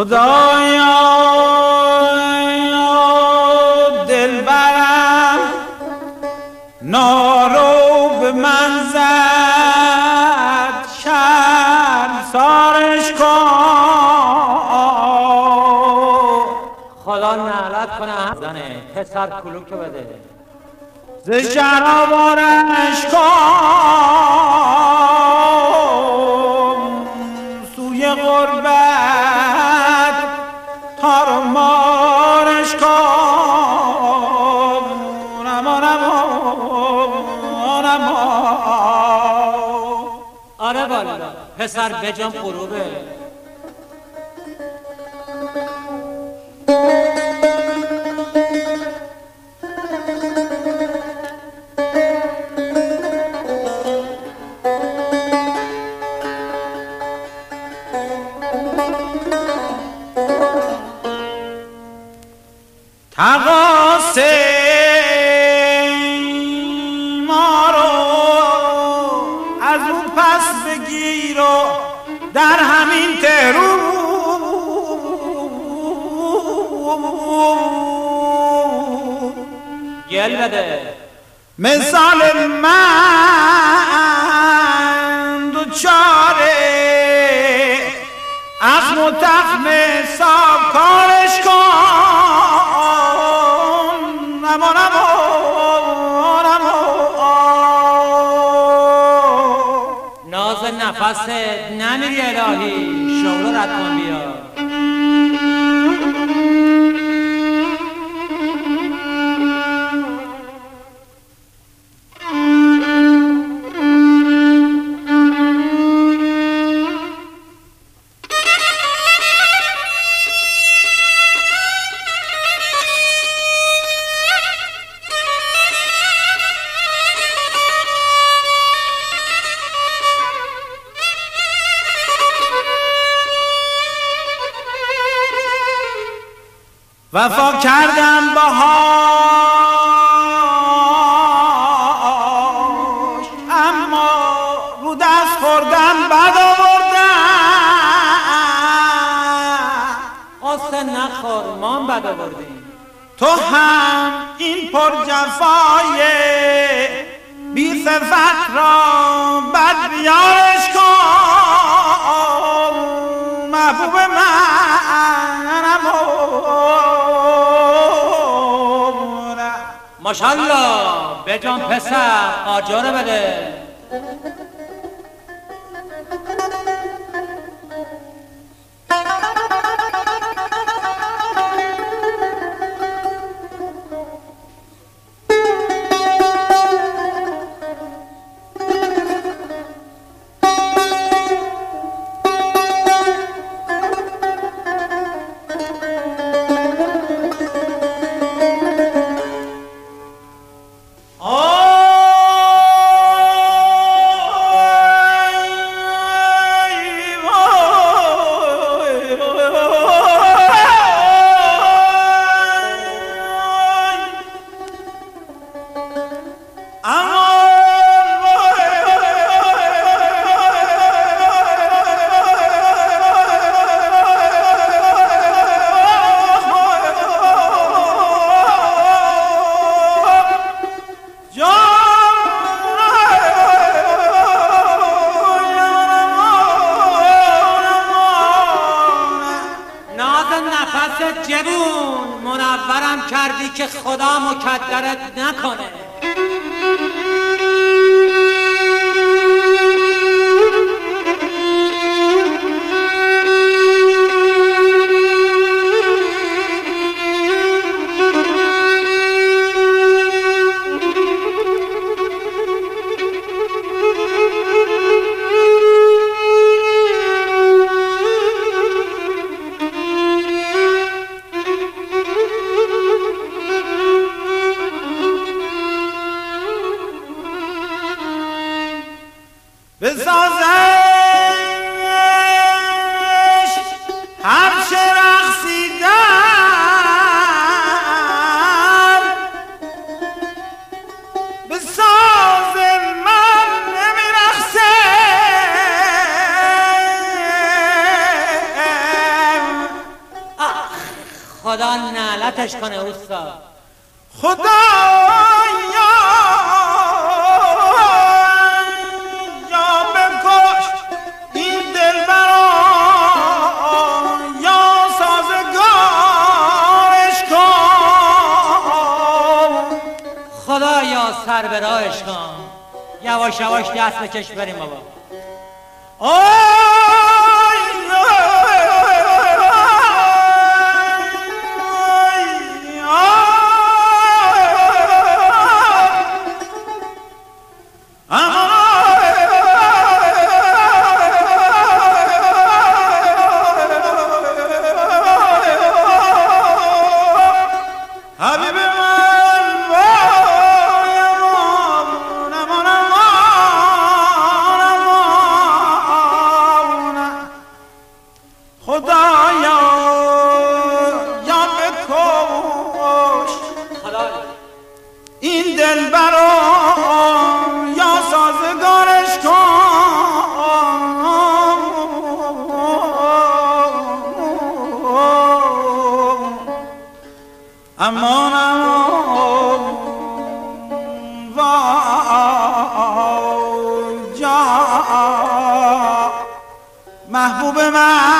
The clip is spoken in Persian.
خدایا دلبرم نارو به من زد شرم سارش کن خدا نعلت کنه زنه پسر کلوک بده. ز شرابارش آره والا پسر بجام غروبه. در همین تهرو گل بده مثال من دوچاره. اخم و تخم حساب کارش کن. نفست نمیری الهی. شغل رد کن. وفا کردم باهاش. اما رو دست خوردم بد آوردم. قصه نخور ما بد آوردیم تو هم این پر جفای بی صفت را بد بیارش کن. محبوب منم ماشالله بجام پسر آجاره بده. نفست جوون منورم کردی که خدا مکدرت نکنه. خدا نعلتش کنه استاد. خدا یا بکش این دل یا سازگارش کن. خدا یا سر به راهش کن. یواش یواش دست بکش بریم بابا. حبیب وای جا محبوب من